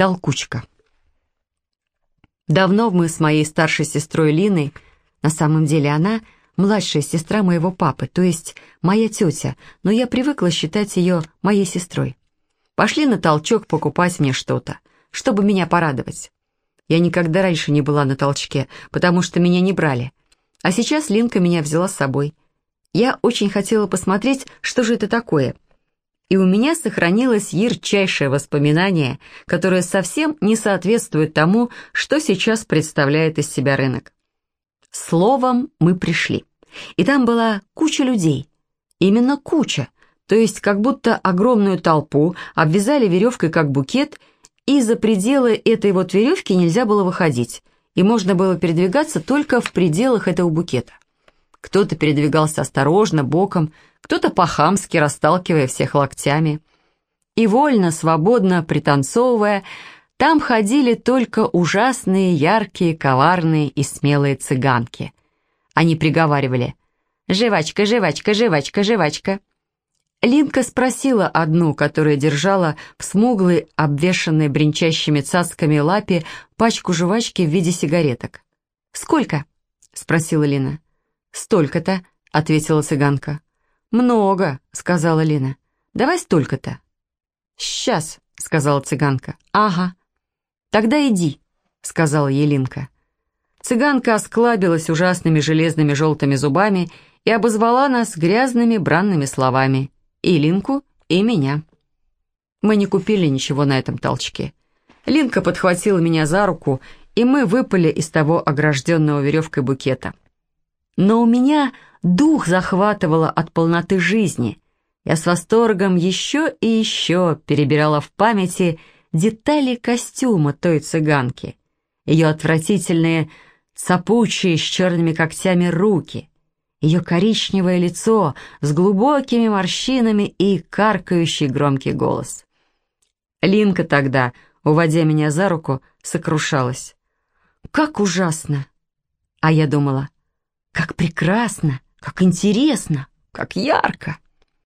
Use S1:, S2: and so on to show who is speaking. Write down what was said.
S1: Толкучка. Давно мы с моей старшей сестрой Линой, на самом деле она младшая сестра моего папы, то есть моя тетя, но я привыкла считать ее моей сестрой. Пошли на толчок покупать мне что-то, чтобы меня порадовать. Я никогда раньше не была на толчке, потому что меня не брали. А сейчас Линка меня взяла с собой. Я очень хотела посмотреть, что же это такое — и у меня сохранилось ярчайшее воспоминание, которое совсем не соответствует тому, что сейчас представляет из себя рынок. Словом, мы пришли. И там была куча людей. Именно куча, то есть как будто огромную толпу обвязали веревкой как букет, и за пределы этой вот веревки нельзя было выходить, и можно было передвигаться только в пределах этого букета. Кто-то передвигался осторожно, боком, кто-то по-хамски, расталкивая всех локтями. И вольно, свободно, пританцовывая, там ходили только ужасные, яркие, коварные и смелые цыганки. Они приговаривали «Жвачка, жвачка, жвачка, жвачка». Линка спросила одну, которая держала в смуглой, обвешанной бренчащими цацками лапе пачку жвачки в виде сигареток. «Сколько?» — спросила Лина. «Столько-то», — ответила цыганка. «Много», — сказала Лина. «Давай столько-то». «Сейчас», — сказала цыганка. «Ага». «Тогда иди», — сказала Елинка. Цыганка осклабилась ужасными железными желтыми зубами и обозвала нас грязными бранными словами. И Линку, и меня. Мы не купили ничего на этом толчке. Линка подхватила меня за руку, и мы выпали из того огражденного веревкой букета. Но у меня дух захватывало от полноты жизни. Я с восторгом еще и еще перебирала в памяти детали костюма той цыганки, ее отвратительные цапучие с черными когтями руки, ее коричневое лицо с глубокими морщинами и каркающий громкий голос. Линка тогда, уводя меня за руку, сокрушалась. «Как ужасно!» А я думала, «Как прекрасно!» Как интересно, как ярко!»